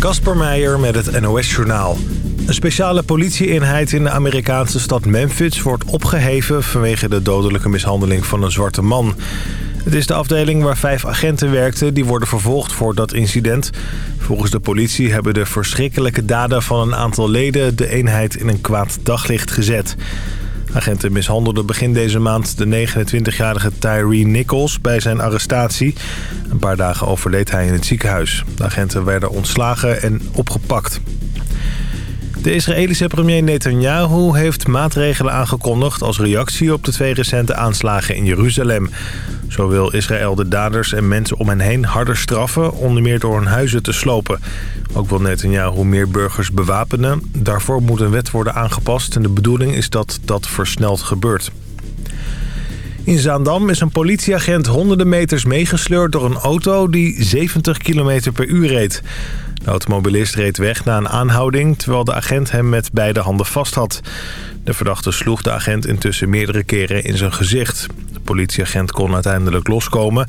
Kasper Meijer met het NOS-journaal. Een speciale politieeenheid in de Amerikaanse stad Memphis wordt opgeheven... vanwege de dodelijke mishandeling van een zwarte man. Het is de afdeling waar vijf agenten werkten... die worden vervolgd voor dat incident. Volgens de politie hebben de verschrikkelijke daden van een aantal leden... de eenheid in een kwaad daglicht gezet. Agenten mishandelden begin deze maand de 29-jarige Tyree Nichols bij zijn arrestatie. Een paar dagen overleed hij in het ziekenhuis. De agenten werden ontslagen en opgepakt. De Israëlische premier Netanyahu heeft maatregelen aangekondigd... als reactie op de twee recente aanslagen in Jeruzalem. Zo wil Israël de daders en mensen om hen heen harder straffen... onder meer door hun huizen te slopen. Ook wil Netanyahu meer burgers bewapenen. Daarvoor moet een wet worden aangepast... en de bedoeling is dat dat versneld gebeurt. In Zaandam is een politieagent honderden meters meegesleurd door een auto die 70 km per uur reed. De automobilist reed weg na een aanhouding... terwijl de agent hem met beide handen vast had. De verdachte sloeg de agent intussen meerdere keren in zijn gezicht. De politieagent kon uiteindelijk loskomen.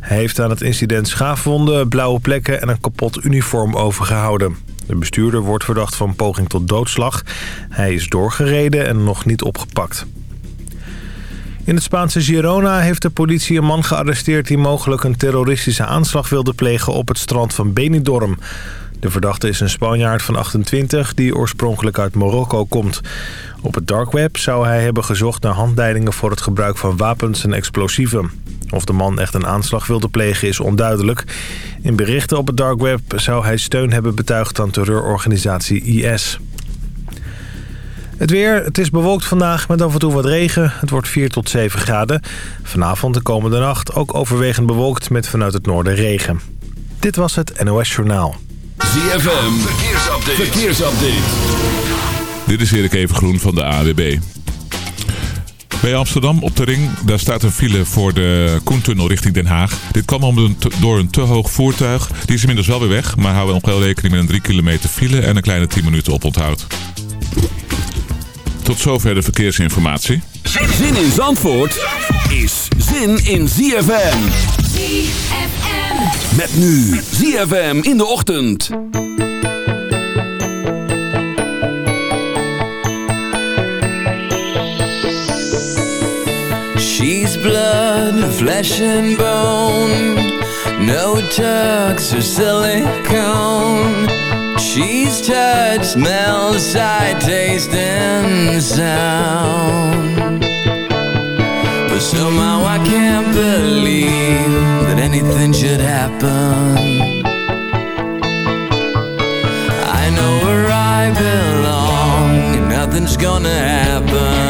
Hij heeft aan het incident schaafwonden, blauwe plekken en een kapot uniform overgehouden. De bestuurder wordt verdacht van poging tot doodslag. Hij is doorgereden en nog niet opgepakt. In het Spaanse Girona heeft de politie een man gearresteerd... die mogelijk een terroristische aanslag wilde plegen op het strand van Benidorm. De verdachte is een Spanjaard van 28 die oorspronkelijk uit Marokko komt. Op het dark web zou hij hebben gezocht naar handleidingen voor het gebruik van wapens en explosieven. Of de man echt een aanslag wilde plegen is onduidelijk. In berichten op het dark web zou hij steun hebben betuigd aan terreurorganisatie IS. Het weer, het is bewolkt vandaag met af en toe wat regen. Het wordt 4 tot 7 graden. Vanavond de komende nacht ook overwegend bewolkt met vanuit het noorden regen. Dit was het NOS Journaal. ZFM, verkeersupdate. verkeersupdate. Dit is Erik Evengroen van de AWB. Bij Amsterdam op de ring, daar staat een file voor de Koentunnel richting Den Haag. Dit kwam om een door een te hoog voertuig. Die is inmiddels wel weer weg, maar houden nog wel rekening met een 3 kilometer file en een kleine 10 minuten oponthoud. Tot zover de verkeersinformatie. Zin in Zandvoort is zin in ZFM. ZFM. Met nu ZFM in de ochtend. She's blood, flesh and bone No tucks or silicone She's touch, smell, sight, taste and sound. But somehow I can't believe That anything should happen. I know where I belong And nothing's gonna happen,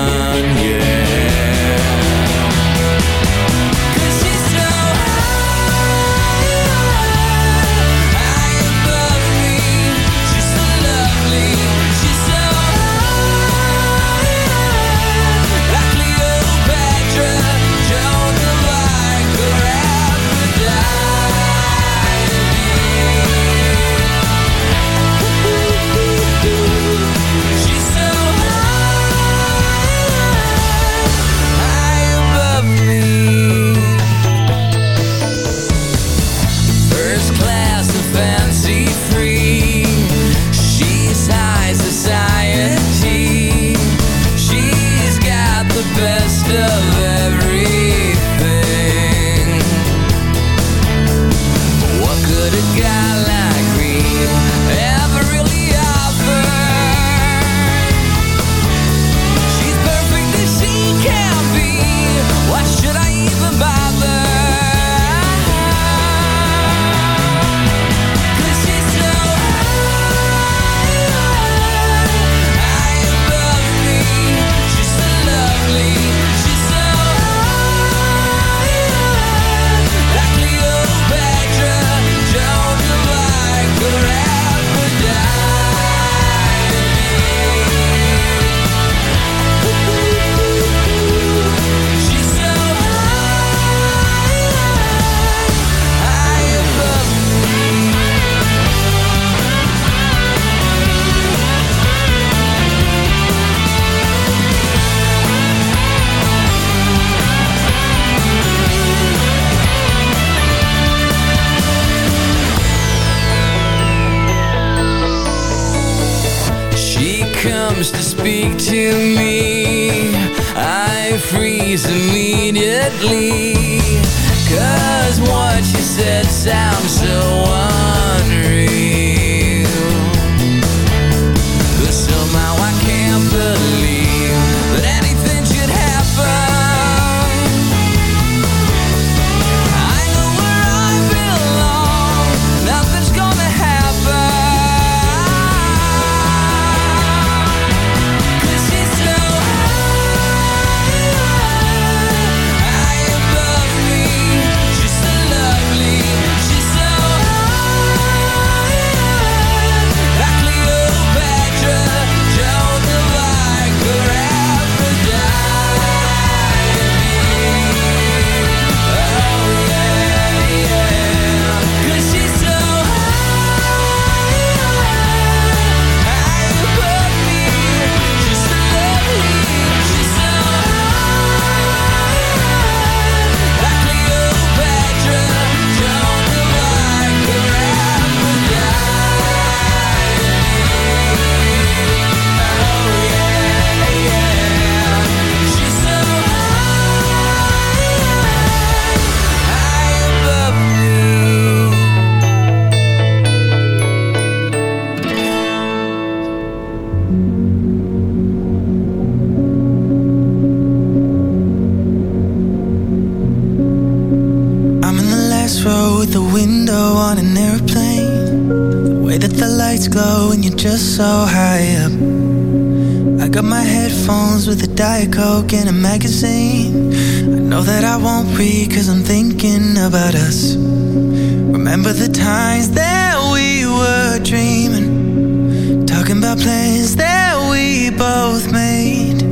Diet Coke and a magazine. I know that I won't read cause I'm thinking about us. Remember the times that we were dreaming. Talking about plans that we both made.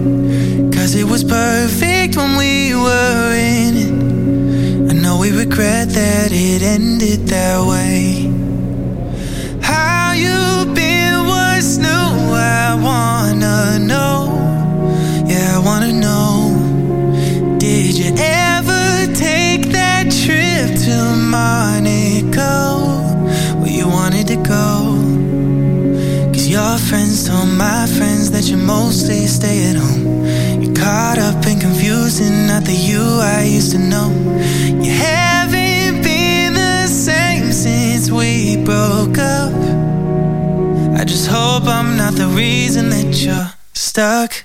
Cause it was perfect when we were in it. I know we regret that it ended that way. Wanted to go? Cause your friends told my friends that you mostly stay at home. You're caught up and confusing, not the you I used to know. You haven't been the same since we broke up. I just hope I'm not the reason that you're stuck.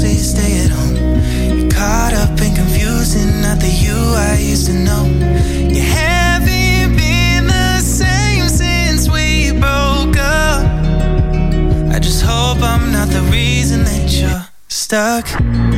Mostly stay at home. You're caught up and confusing, not the you I used to know. You haven't been the same since we broke up. I just hope I'm not the reason that you're stuck.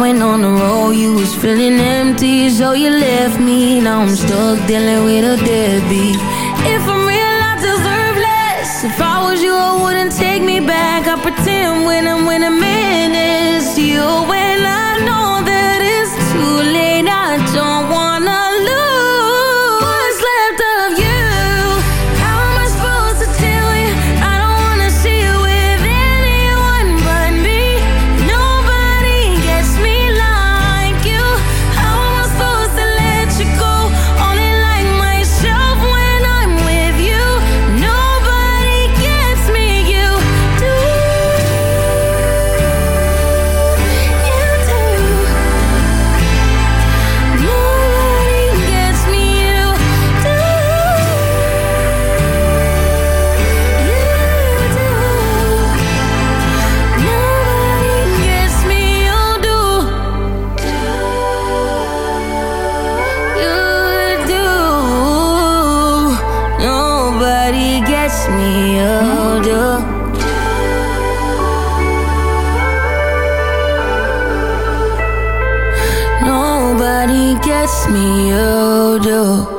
went on the road, you was feeling empty So you left me, now I'm stuck dealing with a nobody gets me, you do.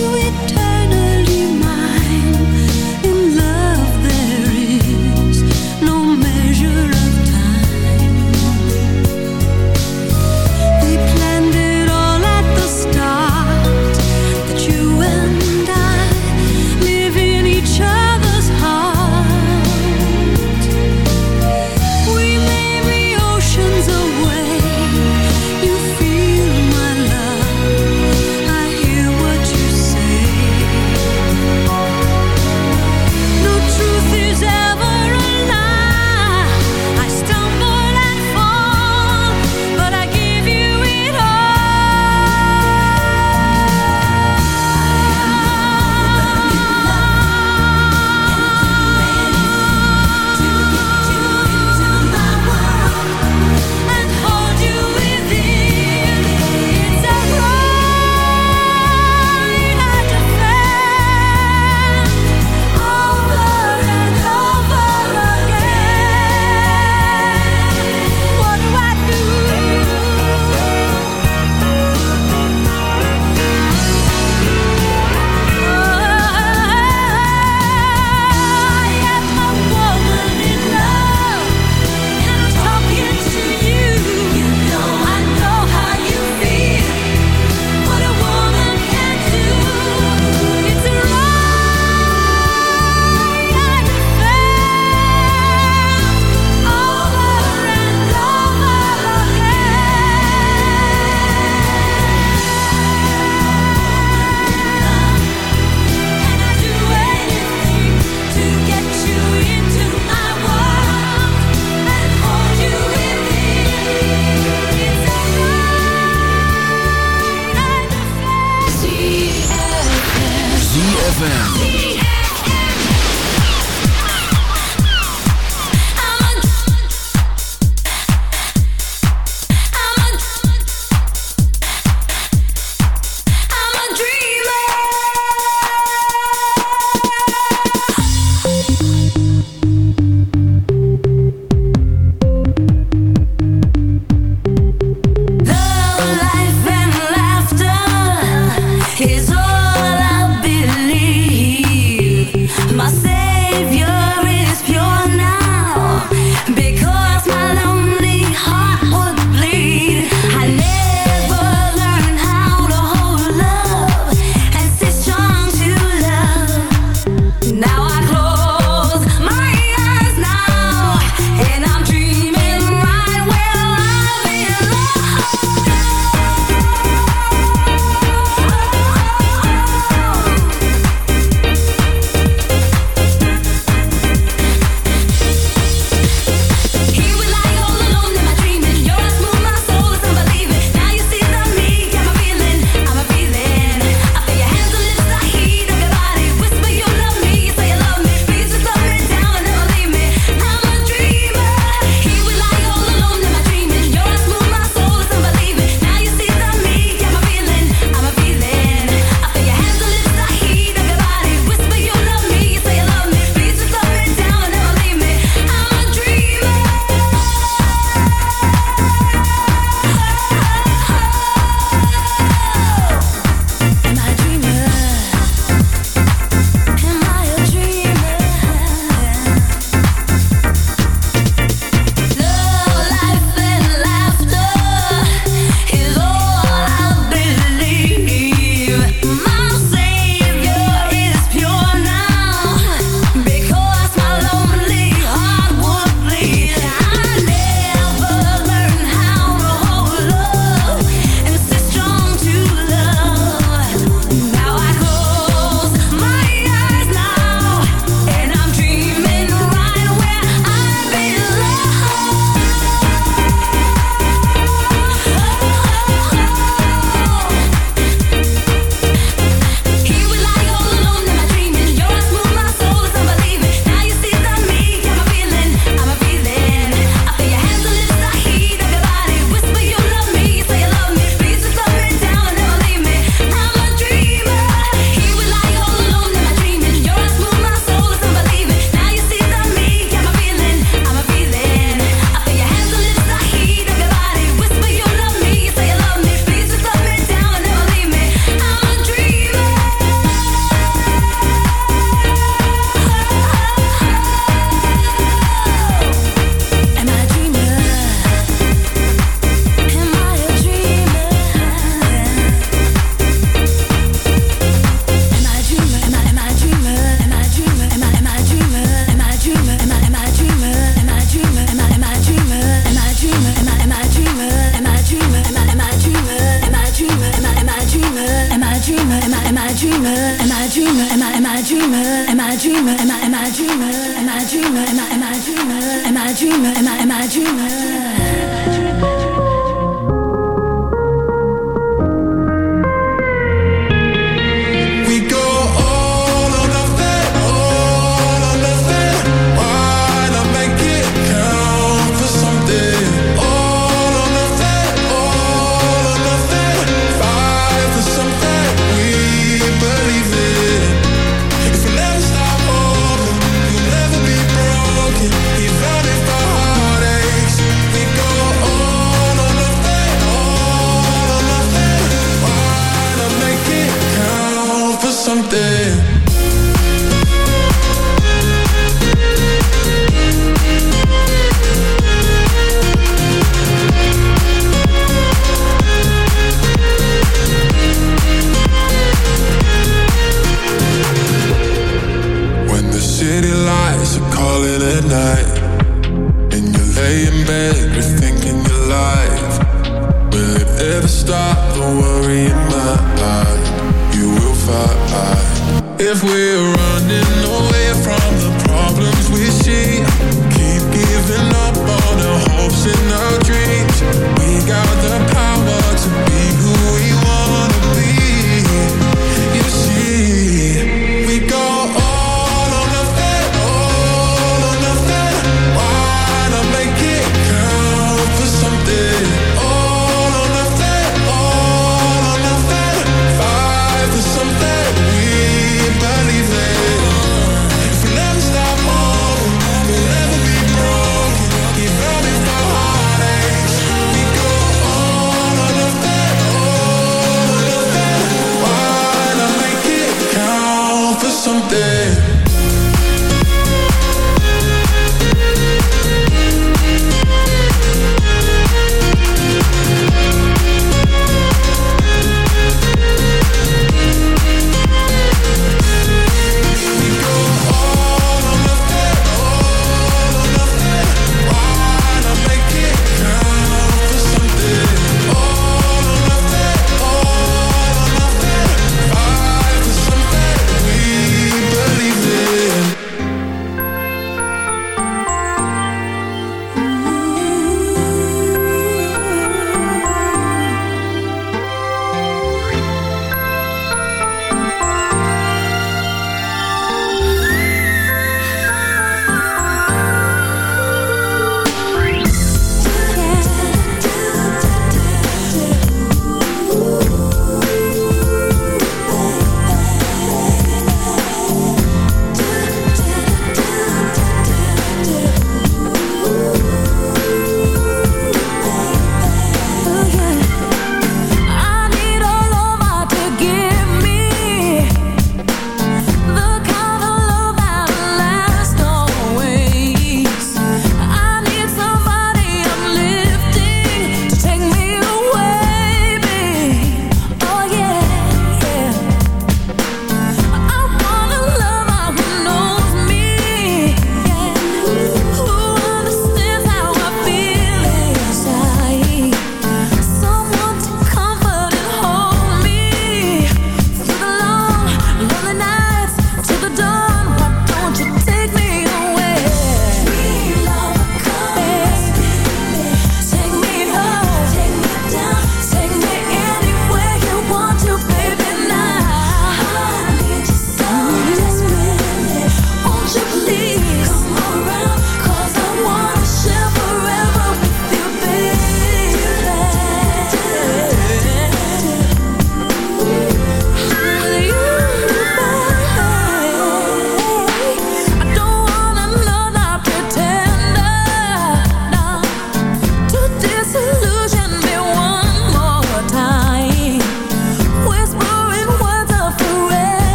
it time. Yeah. someday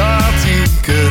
dat ik het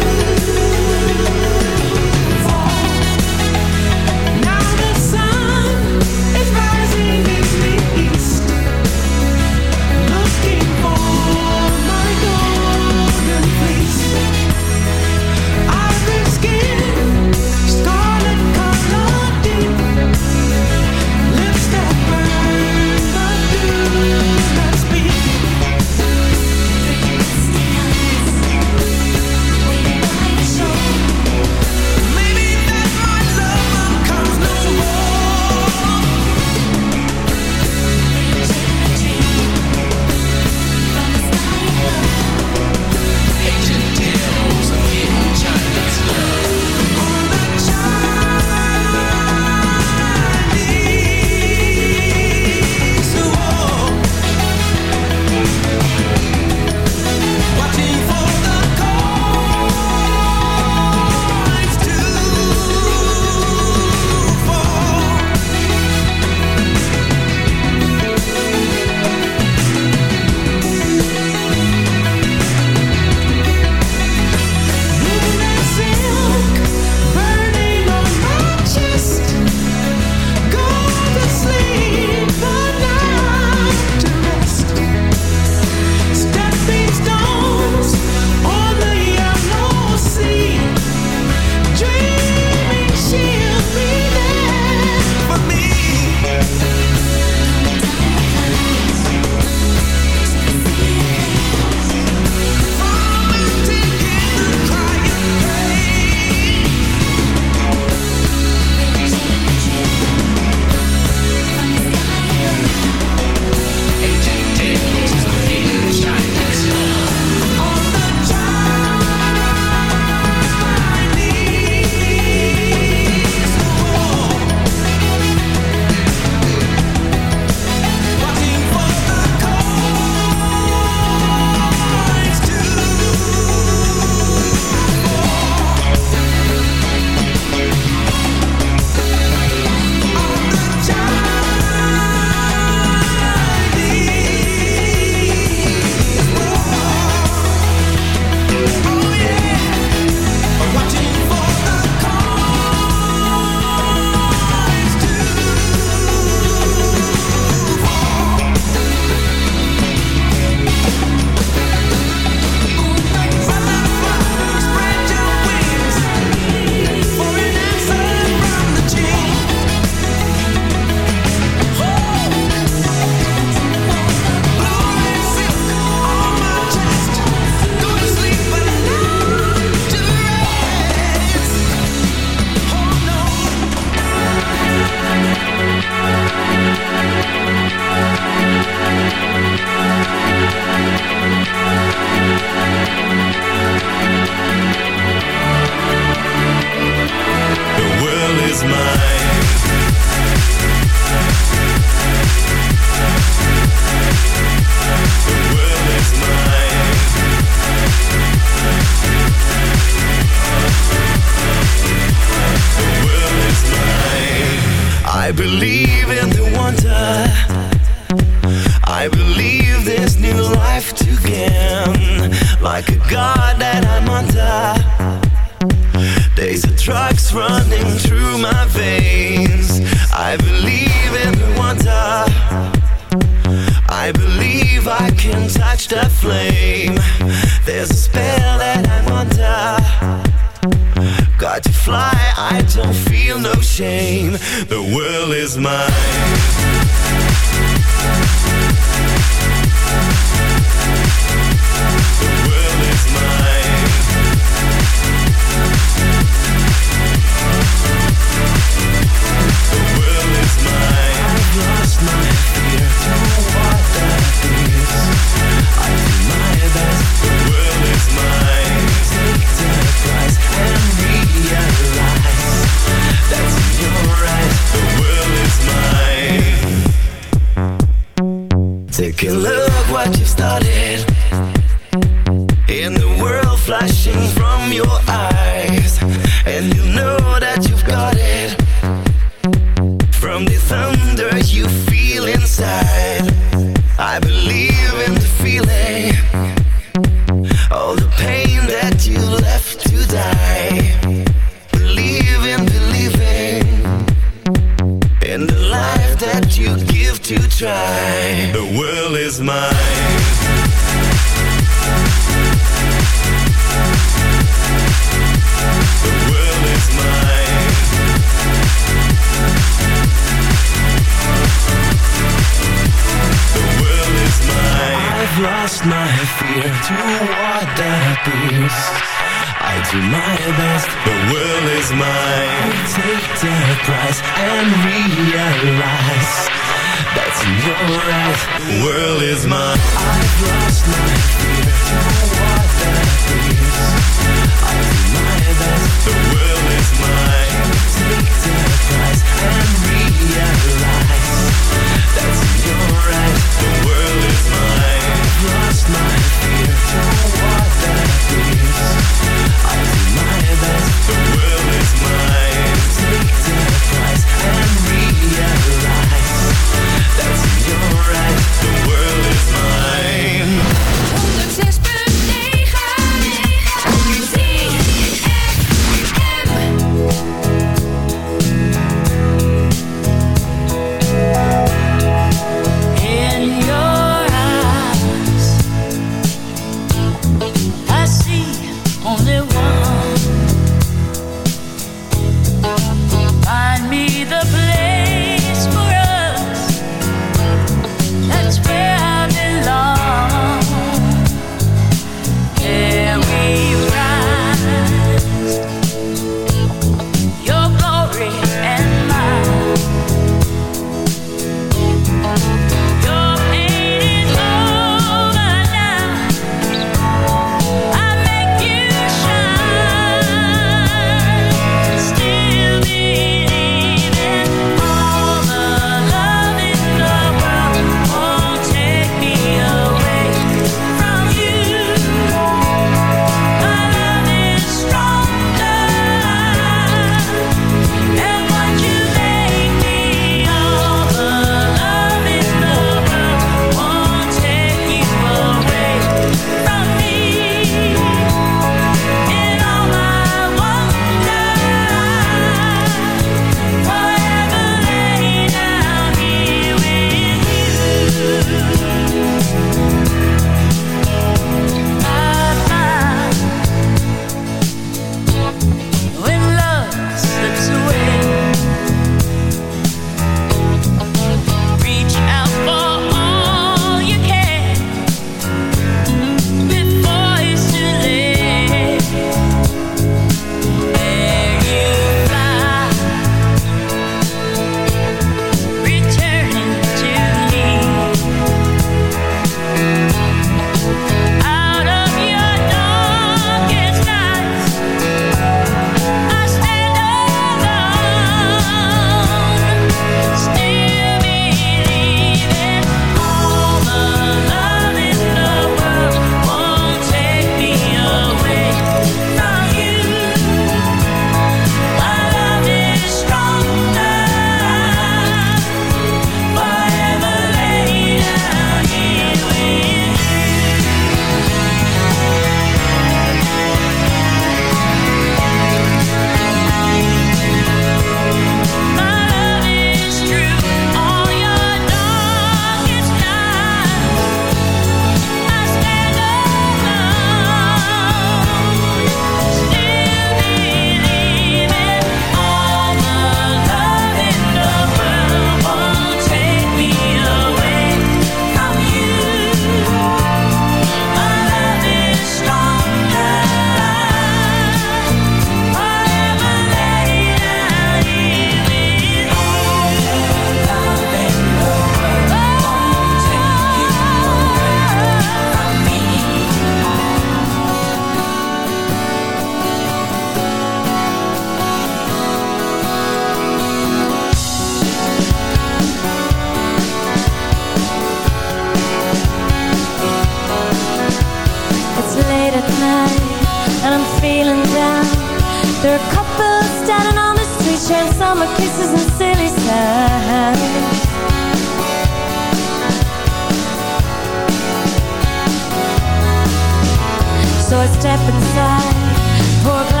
step inside.